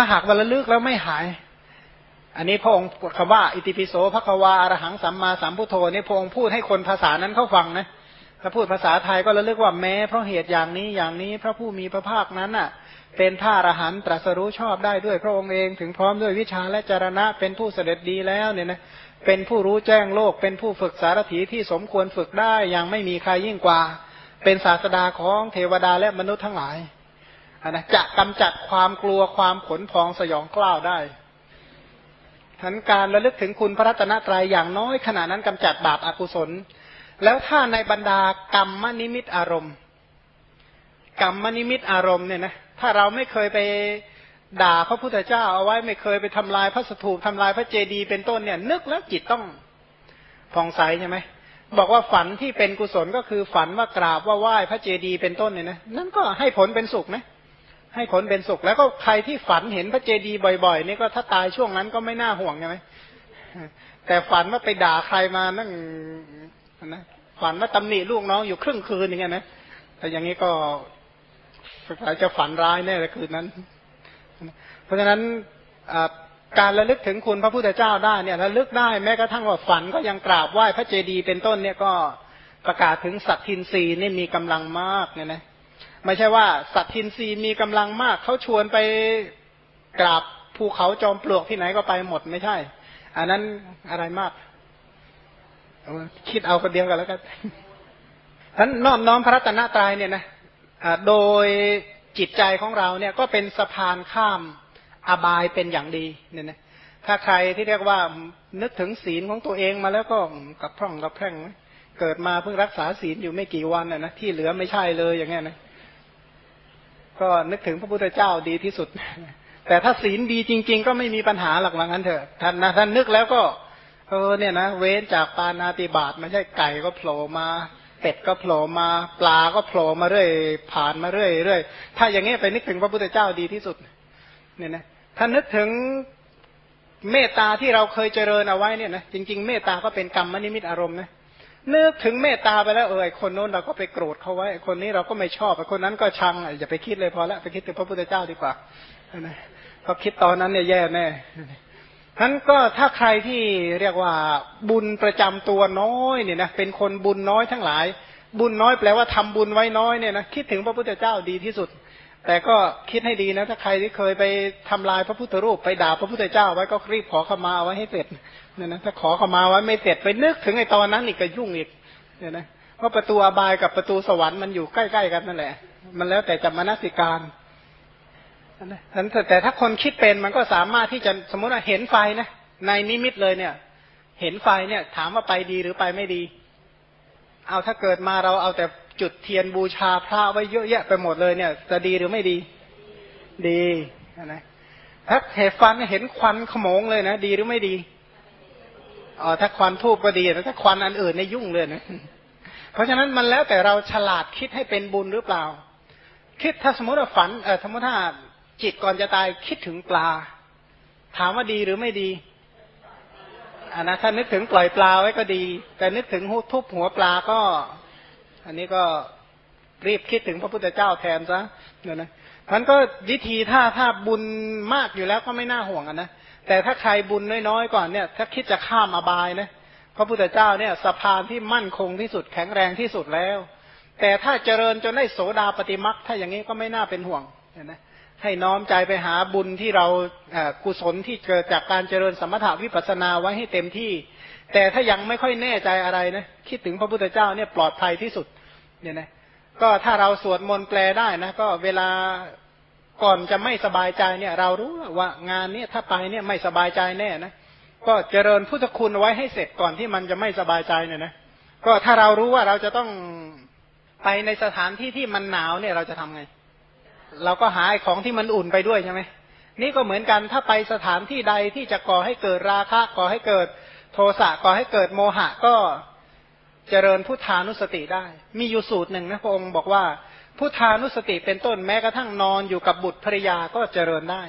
ถ้าหากว่าระลึกแล้วไม่หาย อันนี้พระองค์คำว่า อิติปิโสภควาอรหังสัมมาสัมพุทโธนี่พระองค์พูดให้คนภาษานั้นเขาฟังนะถ้าพูดภาษาไทยก็ระลึกว่าแม้เพราะเหตุอย่างนี้อย่างนี้พระผู้มีพระภาคนั้นอะ เป็นท่าอรหันตรัสรู้ชอบได้ด้วยพระองค์เองถึงพร้อมด้วยวิชาและจรณะเป็นผู้เสด็จดีแล้วเนี่ยนะเป็นผู้รู้แจ้งโลก เป็นผู้ฝึกสารถีที่สมควรฝึกได้ยังไม่มีใครยิ่งกว่า เป็นศาสดาของเทวดาและมนุษย์ทั้งหลาย นะจะกำจัดความกลัวความขนพองสยองกล้าวได้ทันการระลึกถึงคุณพระรัตนตรัยอย่างน้อยขณะนั้นกำจัดบาปอากุศล แล้วถ้าในบรรดากรรมนิมิตอารมณ์ กรรมนิมิตอารมณ์เนี่ยนะถ้าเราไม่เคยไปด่าพระพุทธเจ้าเอาไว้ไม่เคยไปทำลายพระสถูปทำลายพระเจดีย์เป็นต้นเนี่ย นึกแล้วจิตต้องผ่องใสใช่ไหมบอกว่าฝันที่เป็นกุศลก็คือฝันว่ากราบว่าไหว้พระเจดีย์เป็นต้นเนี่ยนะนั่นก็ให้ผลเป็นสุขนะ ให้ผลเป็นสุข แล้วก็ใครที่ฝันเห็นพระเจดีย์บ่อยๆ นี่ก็ถ้าตายช่วงนั้นก็ไม่น่าห่วงใช่ไหมแต่ฝันว่าไปด่าใครมานั่งนะฝันว่าตำหนิลูกน้องอยู่ครึ่งคืนอย่างเงี้ยนะแต่อย่างนี้ก็จะฝันร้ายแน่เลยคืนนั้น เพราะฉะนั้นการระลึกถึงคุณพระพุทธเจ้าได้เนี่ยระลึกได้แม้กระทั่งว่าฝันก็ยังกราบไหว้พระเจดีย์เป็นต้นเนี่ยก็ประกาศถึงสัตทินรีนี่มีกำลังมากเนี่ยนะ ไม่ใช่ว่า สัตทินรีมีกำลังมากเขาชวนไปกราบภูเขาจอมปลวกที่ไหนก็ไปหมดไม่ใช่ อันนั้นอะไรมากคิดเอาคนเดียวกันแล้วกันท่านน้อมน้อมพระรัตนตรัยเนี่ยนะโดยจิตใจของเราเนี่ยก็เป็นสะพานข้ามอบายเป็นอย่างดีเนี่ยนะถ้าใครที่เรียกว่านึกถึงศีลของตัวเองมาแล้วก็กับพร่องกับแพร่งเกิดมาเพิ่งรักษาศีลอยู่ไม่กี่วันนะนะที่เหลือไม่ใช่เลยอย่างเงี้ยนะ ก็นึกถึงพระพุทธเจ้าดีที่สุด แต่ถ้าศีลดีจริง ๆ ก็ไม่มีปัญหาหลักว่างั้นเถอะท่านนะท่านนึกแล้วก็เออเนี่ยนะเว้นจากปานาติบาตไม่ใช่ไก่ก็โผล่มา เป็ดก็โผล่มา ปลาก็โผล่มาเรื่อยผ่านมาเรื่อยเรื่อยถ้าอย่างนี้ไปนึกถึงพระพุทธเจ้าดีที่สุด เนี่ยนะถ้านึกถึงเมตตาที่เราเคยเจริญเอาไว้เนี่ยนะจริง ๆ เมตตาก็เป็นกรรมมนิมิตอารมณ์นะ นึกถึงเมตตาไปแล้วเออคนโน้นเราก็ไปโกรธเขาไว้ คนนี้เราก็ไม่ชอบคนนั้นก็ชังอย่าไปคิดเลยพอแล้วไปคิดถึงพระพุทธเจ้าดีกว่านะพอคิดตอนนั้นเนี่ยแย่แน่ทั้นก็ถ้าใครที่เรียกว่าบุญประจำตัวน้อยเนี่ยนะเป็นคนบุญน้อยทั้งหลาย บุญน้อยแปลว่าทำบุญไว้น้อยเนี่ยนะคิดถึงพระพุทธเจ้าดีที่สุด แต่ก็คิดให้ดีนะถ้าใครที่เคยไปทำลายพระพุทธรูปไปด่าพระพุทธเจ้าไว้ก็รีบขอขมาไว้ให้เสร็จเนี่ยนะถ้าขอขมาไว้ไม่เสร็จไปนึกถึงไอ้ตอนนั้นอีกก็ยุ่งอีกเนี่ยนะเพราะประตูอบายกับประตูสวรรค์มันอยู่ใกล้ๆกันนั่นแหละ มันแล้วแต่จะมนสิการนั้นแต่ถ้าคนคิดเป็นมันก็สามารถที่จะสมมติว่าเห็นไฟนะในนิมิตเลยเนี่ย เห็นไฟเนี่ย ถามว่าไปดีหรือไปไม่ดี เอาถ้าเกิดมาเราเอาแต่ จุดเทียนบูชาพระไว้เยอะแยะไปหมดเลยเนี่ย จะดีหรือไม่ดี ดีนะถ้าเหตุฟันเห็นควันขโมงเลยนะดีหรือไม่ดีอ๋อถ้าควันทูบก็ดีแต่ถ้าควันอันอื่นในยุ่งเลยนะ เพราะฉะนั้นมันแล้วแต่เราฉลาดคิดให้เป็นบุญหรือเปล่า คิดถ้าสมมติว่าฝันเออสมมติถ้าจิตก่อนจะตายคิดถึงปลา ถามว่าดีหรือไม่ดีอันนะถ้านึกถึงปล่อยปลาไว้ก็ดี แต่นึกถึงทุบหัวปลาก็ อันนี้ก็รีบคิดถึงพระพุทธเจ้าแทนซะเนี่ยนะมันก็วิธีถ้าถ้าบุญมากอยู่แล้วก็ไม่น่าห่วงนนะแต่ถ้าใครบุญน้อยๆก่อนเนี่ย ถ้าคิดจะข้ามอบายนะพระพุทธเจ้าเนี่ยสะพานที่มั่นคงที่สุดแข็งแรงที่สุดแล้ว แต่ถ้าเจริญจนได้โสดาปฏิมักถ้าอย่างนี้ก็ไม่น่าเป็นห่วงเห็นไหมให้น้อมใจไปหาบุญที่เรากุศลที่เกิดจากการเจริญสมถาวิปัสนาไว้ให้เต็มที่ แต่ถ้ายังไม่ค่อยแน่ใจอะไรนะคิดถึงพระพุทธเจ้าเนี่ยปลอดภัยที่สุด เนี่ยนะก็ถ้าเราสวดมนต์แปลได้นะก็เวลาก่อนจะไม่สบายใจเนี่ย เรารู้ว่างานเนี้ถ้าไปเนี่ยไม่สบายใจแน่นะก็เจริญพุทธคุณไว้ให้เสร็จก่อนที่มันจะไม่สบายใจเนี่ยนะก็ถ้าเรารู้ว่าเราจะต้องไปในสถานที่ที่มันหนาวเนี่ยเราจะทำไง เราก็หาของที่มันอุ่นไปด้วยใช่ไหมนี่ก็เหมือนกันถ้าไปสถานที่ใดที่จะก่อให้เกิดราคะก่อให้เกิดโทสะก่อให้เกิดโมหะก็ เจริญพุทธานุสติได้ มีอยู่สูตรหนึ่งนะพระองค์บอกว่าพุทธานุสติเป็นต้นแม้กระทั่งนอนอยู่กับบุตรภรยาก็เจริญได้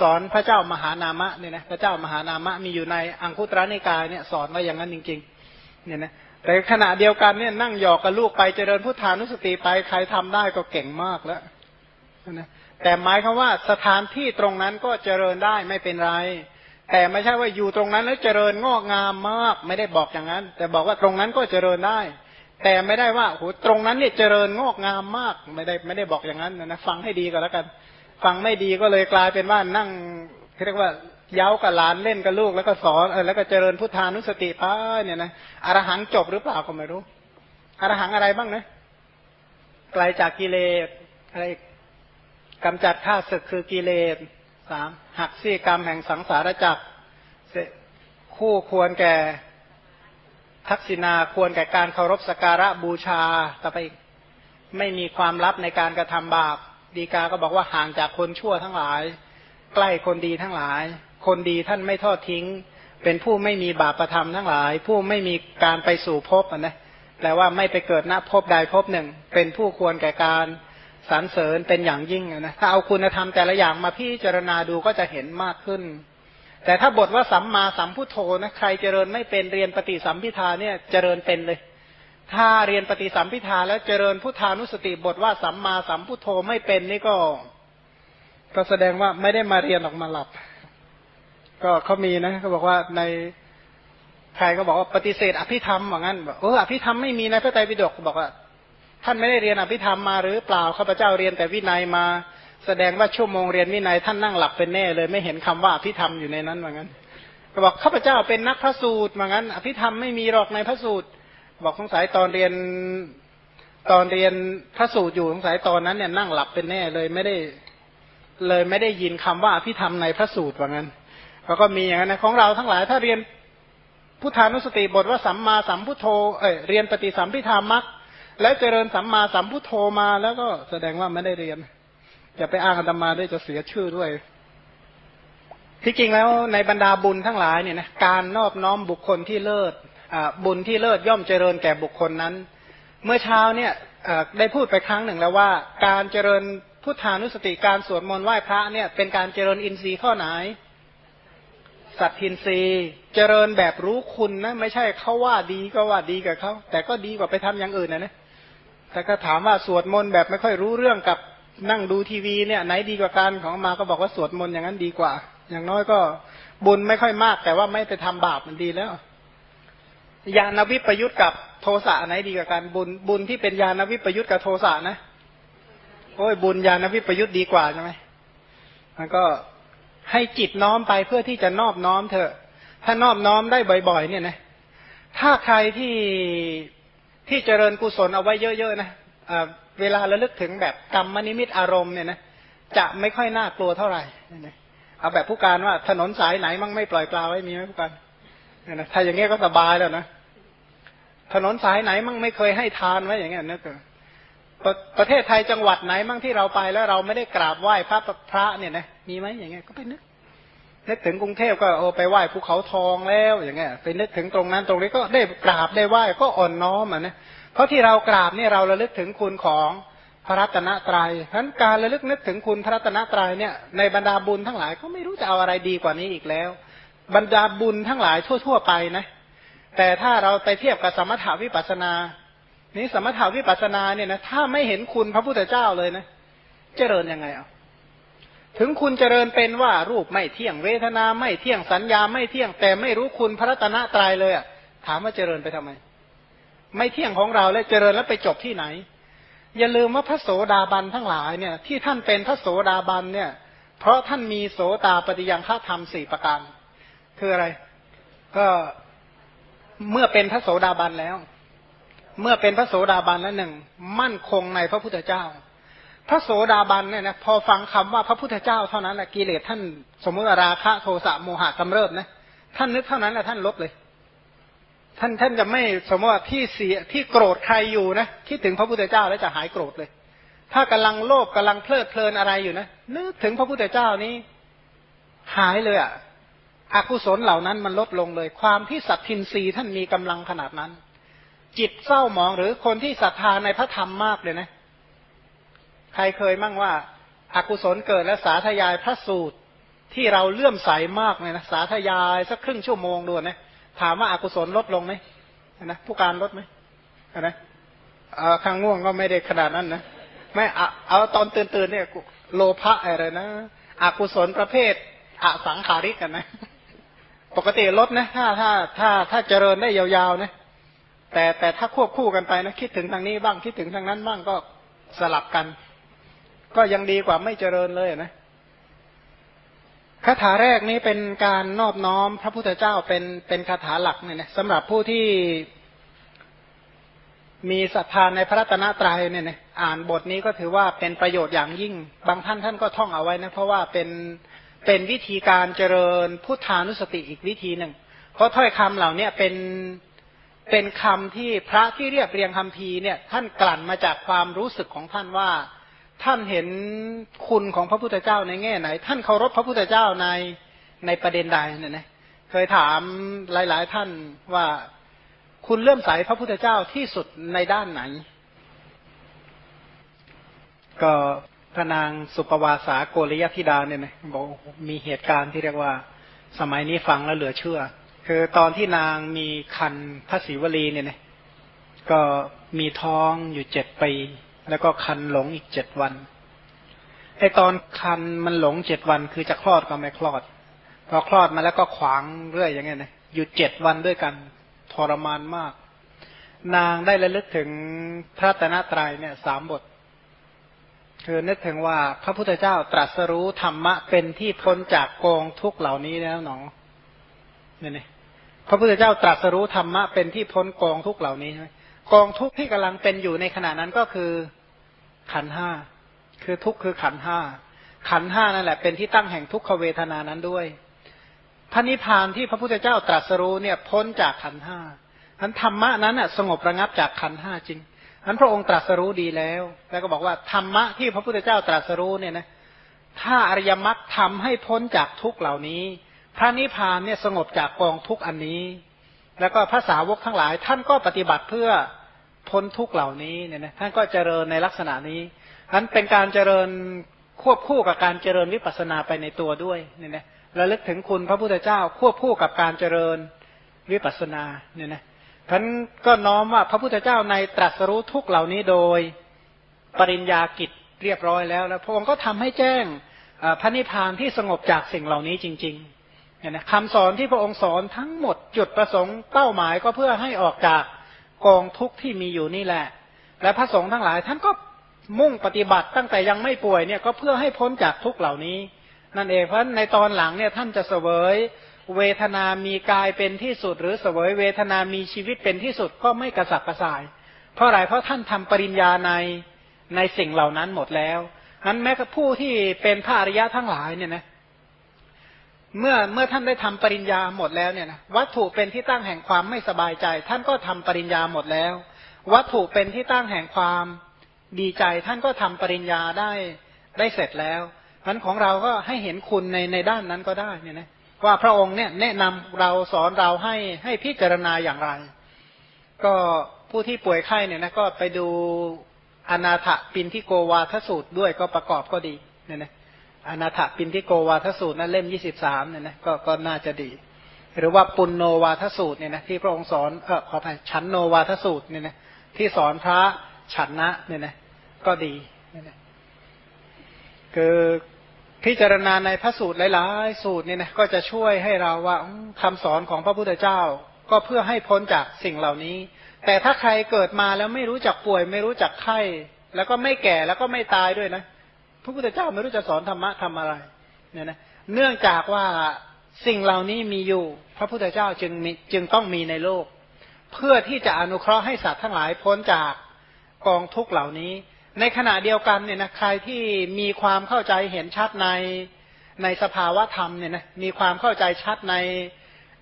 สอนพระเจ้ามหานามะเนี่ยนะพระเจ้ามหานามะมีอยู่ในอังคุตระนิกายเนี่ยสอนไว้อย่างนั้นจริงๆเนี่ยนะแต่ขณะเดียวกันเนี่ยนั่งหยอกกับลูกไปเจริญพุทธานุสติไปใครทำได้ก็เก่งมากแล้วนะแต่หมายคือว่าสถานที่ตรงนั้นก็เจริญได้ไม่เป็นไร แต่ไม่ใช่ว่าอยู่ตรงนั้นแล้วเจริญงอกงามมาก ไม่ได้บอกอย่างนั้น แต่บอกว่าตรงนั้นก็เจริญได้ แต่ไม่ได้ว่าโหตรงนั้นเนี่ยเจริญงอกงามมาก ไม่ได้ไม่ได้บอกอย่างนั้นนะฟังให้ดีก็แล้วกัน ฟังไม่ดีก็เลยกลายเป็นว่านั่งเรียกว่าเย้ากับหลานเล่นกับลูกแล้วก็สอนเออแล้วก็เจริญพุทธานุสติป้าเนี่ยนะอรหังจบหรือเปล่าก็ไม่รู้อรหังอะไรบ้างนะไกลจากกิเลสอะไรกำจัดข้าศึกคือกิเลส สามหักซี่กรรมแห่งสังสารจักรคู่ควรแก่ทักษิณาควรแก่การเคารพสการะบูชาต่อไปอีกไม่มีความลับในการกระทำบาป ดีกาก็บอกว่าห่างจากคนชั่วทั้งหลาย ใกล้คนดีทั้งหลาย คนดีท่านไม่ทอดทิ้ง เป็นผู้ไม่มีบาปประทำทั้งหลาย ผู้ไม่มีการไปสู่ภพนะแปลว่าไม่ไปเกิดณภพใดภพหนึ่ง เป็นผู้ควรแก่การ สรรเสริญเป็นอย่างยิ่งนะถ้าเอาคุณธรรมแต่ละอย่างมาพิจารณาดูก็จะเห็นมากขึ้น แต่ถ้าบทว่าสัมมาสัมพุทโธนะใครเจริญไม่เป็นเรียนปฏิสัมพิทาเนี่ยเจริญเป็นเลย ถ้าเรียนปฏิสัมพิทาแล้วเจริญพุทธานุสติบทว่าสัมมาสัมพุทโธไม่เป็นนี่ก็ ก็แสดงว่าไม่ได้มาเรียนออกมาหลับ ก็เขามีนะเขาบอกว่าในใครก็บอกว่าปฏิเสธอภิธรรมว่างั้นบอกเอออภิธรรมไม่มีในพระไตรปิฎกบอกว่า ท่านไม่ได้เรียนอภิธรรมมาหรือเปล่าข้าพเจ้าเรียนแต่วินัยมา แสดงว่าชั่วโมงเรียนวินัยท่านนั่งหลับเป็นแน่เลย ไม่เห็นคำว่าอภิธรรมอยู่ในนั้นว่างั้นก็บอกข้าพเจ้าเป็นนักพระสูตรว่างั้น อภิธรรมไม่มีหรอกในพระสูตร บอกสงสัยตอนเรียนตอนเรียนพระสูตรอยู่สงสัยตอนนั้นเนี่ยนั่งหลับเป็นแน่เลยไม่ได้เลยไม่ได้ยินคำว่าอภิธรรมในพระสูตรว่างั้นเขาก็มีอย่างนั้นนะของเราทั้งหลายถ้าเรียนพุทธานุสติบทว่าสัมมาสัมพุทโธเอ้ยเรียนปฏิสัมพิธามัก แล้วเจริญสัมมาสัมพุทโธมาแล้วก็แสดงว่าไม่ได้เรียนอย่าไปอ้างอาตมาด้วยจะเสียชื่อด้วยที่จริงแล้วในบรรดาบุญทั้งหลายเนี่ยนะการนอบน้อมบุคคลที่เลิศบุญที่เลิศย่อมเจริญแก่บุคคลนั้น เมื่อเช้าเนี่ยได้พูดไปครั้งหนึ่งแล้วว่า การเจริญพุทธานุสติการสวดมนต์ไหว้พระเนี่ยเป็นการเจริญอินทรีย์ข้อไหน สัตทินรีเจริญแบบรู้คุณนะไม่ใช่เขาว่าดีก็ว่าดีกับเขาแต่ก็ดีกว่าไปทำอย่างอื่นนะนะ แต่ก็ถามว่าสวดมนต์แบบไม่ค่อยรู้เรื่องกับนั่งดูทีวีเนี่ย ไหนดีกว่ากันของมาก็บอกว่าสวดมนต์อย่างนั้นดีกว่า อย่างน้อยก็บุญไม่ค่อยมาก แต่ว่าไม่ไปทำบาปมันดีแล้วญาณวิปยุทธกับโทสะไหนดีกว่ากันบุญบุญที่เป็นญาณวิปยุทธกับโทสะนะโอ้ยบุญญาณวิปยุทธดีกว่าใช่ไหมมันก็ให้จิตน้อมไปเพื่อที่จะนอบน้อมเถอะ ถ้านอบน้อมได้บ่อย ๆ เนี่ยนะ ถ้าใครที่ ที่เจริญกุศลเอาไว้เยอะๆนะเวลาระลึกถึงแบบกรรมนิมิตอารมณ์เนี่ยนะจะไม่ค่อยน่ากลัวเท่าไหร่เอาแบบผู้การว่าถนนสายไหนมั่งไม่ปล่อยปลาไว้มีไหมผู้การนะถ้าอย่างเงี้ยก็สบายแล้วนะถนนสายไหนมั่งไม่เคยให้ทานไว้อย่างเงี้ยนึกประประเทศไทยจังหวัดไหนมั่งที่เราไปแล้วเราไม่ได้กราบไหว้พระพระเนี่ยนะมีไหมอย่างเงี้ยก็ไปนึก นึกถึงกรุงเทพก็โอไปไหว้ภูเขาทองแล้วอย่างเงี้ยไปนึกถึงตรงนั้นตรงนี้ก็ได้กราบได้ไหว้ก็อ่อนน้อมอะนะเพราะที่เรากราบเนี่ยเราระลึกถึงคุณของพระรัตนตรยัยฉะนั้นการระลึกนึกถึงคุณพระรัตนตรัยเนี่ยในบรรดาบุญทั้งหลายก็ไม่รู้จะเอาอะไรดีกว่านี้อีกแล้ว บรรดาบุญทั้งหลายทั่ว ๆ ไปนะ แต่ถ้าเราไปเทียบกับสมถาวิปัสนา นี้สมถาวิปัสนาเนี่ยนะถ้าไม่เห็นคุณพระพุทธเจ้าเลยนะ เจริญยังไงอะ ถึงคุณเจริญเป็นว่ารูปไม่เที่ยงเวทนาไม่เที่ยงสัญญาไม่เที่ยงแต่ไม่รู้คุณพระรัตนตรัยเลยอะถามว่าเจริญไปทำไม ไม่เที่ยงของเราแล้วเจริญแล้วไปจบที่ไหน อย่าลืมว่าพระโสดาบันทั้งหลายเนี่ย ที่ท่านเป็นพระโสดาบันเนี่ย เพราะท่านมีโสตาปฏิยังฆาธรรมสี่ประการคืออะไร ก็เมื่อเป็นพระโสดาบันแล้ว เมื่อเป็นพระโสดาบันแล้วหนึ่งมั่นคงในพระพุทธเจ้า พระโสดาบันเนี่ยนะพอฟังคำว่าพระพุทธเจ้าเท่านั้นแหละกิเลสท่านสมมติราคะโทสะโมหะกำเริบนะท่านนึกเท่านั้นแหละท่านลบเลย ท่านท่านจะไม่สมมติว่าที่เสียที่โกรธใครอยู่นะคิดถึงพระพุทธเจ้าแล้วจะหายโกรธเลย ถ้ากำลังโลภกำลังเพลิดเพลินอะไรอยู่นะนึกถึงพระพุทธเจ้านี้ หายเลยอะอกุศลเหล่านั้นมันลดลงเลย ความที่สัตทินรีท่านมีกำลังขนาดนั้น จิตเศร้าหมองหรือคนที่ศรัทธาในพระธรรมมากเลยนะ ใครเคยมั่งว่าอากุศลเกิดและสาธยายพระสูตรที่เราเลื่อมใสมากเลยนะสาธยายสักครึ่งชั่วโมงดูนะถามว่าอากุศลลดลงไหมนะผู้การลดไหมนะข้างง่วงก็ไม่ได้ขนาดนั้นนะไม่เอาตอนตื่นตื่นเนี่ยโลภะอะไรนะอกุศลประเภทอสังขาริกกันนะ ปกติลดนะถ้าถ้าถ้าถ้าเจริญได้ยาวๆนะแต่แต่ถ้าควบคู่กันไปนะคิดถึงทางนี้บ้างคิดถึงทางนั้นบ้างก็สลับกัน ก็ยังดีกว่าไม่เจริญเลยนะคาถาแรกนี้เป็นการนอบน้อมพระพุทธเจ้าเป็นเป็นคาถาหลักเนี่ยนะสำหรับผู้ที่มีศรัทธาในพระรัตนตรัยเนี่ยนะอ่านบทนี้ก็ถือว่าเป็นประโยชน์อย่างยิ่ง บางท่านท่านก็ท่องเอาไว้นะ เพราะว่าเป็นเป็นวิธีการเจริญพุทธานุสติอีกวิธีหนึ่ง เพราะถ้อยคำเหล่านี้เป็นเป็นคำที่พระที่เรียบเรียงคำพีเนี่ย ท่านกลั่นมาจากความรู้สึกของท่านว่า ท่านเห็นคุณของพระพุทธเจ้าในแง่ไหน ท่านเคารพพระพุทธเจ้าในในประเด็นใดเนี่ยนะเคยถามหลาย ๆ ท่านว่าคุณเลื่อมใสพระพุทธเจ้าที่สุดในด้านไหน ก็พระนางสุปวาสาโกริยธิดาเนี่ยนะบอกมีเหตุการณ์ที่เรียกว่า สมัยนี้ฟังแล้วเหลือเชื่อ คือตอนที่นางมีคันพระศิวลีเนี่ยนะก็มีท้องอยู่เจ็ดปี แล้วก็คันหลงอีกเจ็ดวันไอตอนคันมันหลงเจ็ดวันคือจะคลอดก็ไม่คลอด พอคลอดมาแล้วก็ขวางเรื่อยอย่างเงี้ยนะอยู่เจ็ดวันด้วยกันทรมานมาก นางได้ระลึกถึงพระตนะตรัยเนี่ยสามบทคือนึกถึงว่าพระพุทธเจ้าตรัสรู้ธรรมะเป็นที่พ้นจากกองทุกเหล่านี้แล้วหนอเนี่ยนี่พระพุทธเจ้าตรัสรู้ธรรมะเป็นที่พ้นกองทุกเหล่านี้ใช่ไหมกองทุกที่กำลังเป็นอยู่ในขณะนั้นก็คือ ขันห้าคือทุกข์คือขันห้าขันห้านั่นแหละเป็นที่ตั้งแห่งทุกขเวทนานั้นด้วยพระนิพพานที่พระพุทธเจ้าตรัสรู้เนี่ยพ้นจากขันห้านั้นธรรมะนั้นอะสงบระงับจากขันห้าจริงนั้นพระองค์ตรัสรู้ดีแล้ว แล้วก็บอกว่าธรรมะที่พระพุทธเจ้าตรัสรู้เนี่ยนะถ้าอริยมรรคทำให้พ้นจากทุกเหล่านี้ พระนิพพานเนี่ยสงบจากกองทุกอันนี้ แล้วก็ภาษาวกทั้งหลายท่านก็ปฏิบัติเพื่อ พ้นทุกเหล่านี้เนี่ยนะท่านก็เจริญในลักษณะนี้นั้นเป็นการเจริญควบคู่กับการเจริญวิปัสสนาไปในตัวด้วยเนี่ยนะระลึกถึงคุณพระพุทธเจ้าควบคู่กับการเจริญวิปัสสนาเนี่ยนะท่านก็น้อมว่าพระพุทธเจ้าในตรัสรู้ทุกเหล่านี้โดยปริญญากิจเรียบร้อยแล้วแล้วพระองค์ก็ทำให้แจ้งพระนิพพานที่สงบจากสิ่งเหล่านี้จริงๆเนี่ยนะคำสอนที่พระองค์สอนทั้งหมดจุดประสงค์เป้าหมายก็เพื่อให้ออกจาก กองทุกข์ที่มีอยู่นี่แหละ และพระสงฆ์ทั้งหลาย ท่านก็มุ่งปฏิบัติตั้งแต่ยังไม่ป่วยเนี่ยก็เพื่อให้พ้นจากทุกข์เหล่านี้ นั่นเองเพราะในตอนหลังเนี่ยท่านจะเสวยเวทนามีกายเป็นที่สุด หรือเสวยเวทนามีชีวิตเป็นที่สุดก็ไม่กระสับกระส่าย เพราะอะไรเพราะท่านทำปริญญาในในสิ่งเหล่านั้นหมดแล้วนั้นแม้กระผู้ที่เป็นพระอริยะทั้งหลายเนี่ยนะเเมื่อเมื่อท่านได้ทำปริญญาหมดแล้วเนี่ยนะวัตถุเป็นที่ตั้งแห่งความไม่สบายใจ ท่านก็ทำปริญญาหมดแล้ว วัตถุเป็นที่ตั้งแห่งความดีใจ ท่านก็ทำปริญญาได้ได้เสร็จแล้วพันของเราก็ให้เห็นคุณในในด้านนั้นก็ได้เนี่ยนะว่าพระองค์เนี่ยแนะนำเราสอนเราให้ให้พิจารณาอย่างไร ก็ผู้ที่ป่วยไข้เนี่ยนะก็ไปดูอนาถปินที่โกวาทสูตรด้วยก็ประกอบก็ดีเนี่ยนะ อนาถปินทิโกวาทสูตรนั่นเล่มยี่สิบสามเนี่ยนะก็ก็น่าจะดี หรือว่าปุณโนวาทสูตรเนี่ยนะที่พระองค์สอนเออขออภัยฉันโนวาทสูตรเนี่ยนะที่สอนพระฉันนะเนี่ยนะก็ดีเนี่ยนะคือพิจารณาในพระสูตรหลายๆ สูตรเนี่ยนะก็จะช่วยให้เราว่าคำสอนของพระพุทธเจ้า ก็เพื่อให้พ้นจากสิ่งเหล่านี้ แต่ถ้าใครเกิดมาแล้วไม่รู้จักป่วย ไม่รู้จักไข้ แล้วก็ไม่แก่แล้วก็ไม่ตายด้วยนะ ระพุทธเจ้าไม่รู้จะสอนธรรมะทำอะไรเนี่ยนะเนื่องจากว่าสิ่งเหล่านี้มีอยู่ พระพุทธเจ้าจึงมีจึงต้องมีในโลก เพื่อที่จะอนุเคราะห์ให้สัตว์ทั้งหลายพ้นจากกองทุกข์เหล่านี้ ในขณะเดียวกันเนี่ยนะใครที่มีความเข้าใจเห็นชัดในในสภาวะธรรมเนี่ยนะมีความเข้าใจชัดใน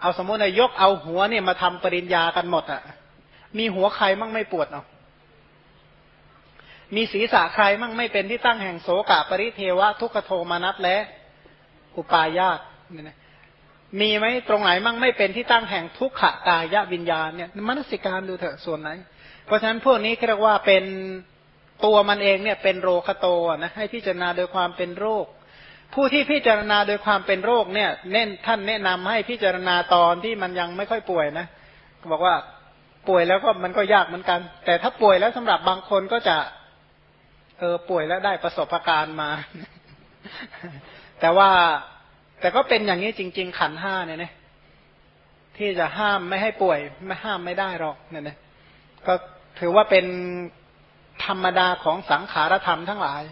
เอาสมมตินายกเอาหัวเนี่ยมาทำปริญญากันหมดอะ่ะ มีหัวใครมั่งไม่ปวดเนาะ มีศีรษะใครมั่งไม่เป็นที่ตั้งแห่งโสกะปริเทวะ ทุกขโทมานัตและอุปายาตเนี่ยมีไหมตรงไหนมั่งไม่เป็นที่ตั้งแห่งทุกขกายวิญญาณเนี่ยมนสิการดูเถอะส่วนไหน เพราะฉะนั้นพวกนี้เรียกว่าเป็นตัวมันเองเนี่ยเป็นโรคโตนะให้พิจารณาโดยความเป็นโรค ผู้ที่พิจารณาโดยความเป็นโรคเนี่ยเน้นท่านแนะนำให้พิจารณาตอนที่มันยังไม่ค่อยป่วยนะบอกว่าป่วยแล้วก็มันก็ยากเหมือนกัน แต่ถ้าป่วยแล้วสำหรับบางคนก็จะ เออป่วยแล้วได้ประสบการณ์มา แต่ว่าแต่ก็เป็นอย่างนี้จริง ๆ ขันห้าเนี่ยนะที่จะห้ามไม่ให้ป่วย ไม่ห้ามไม่ได้หรอกเนี่ยนะก็ถือว่าเป็นธรรมดาของสังขารธรรมทั้งหลาย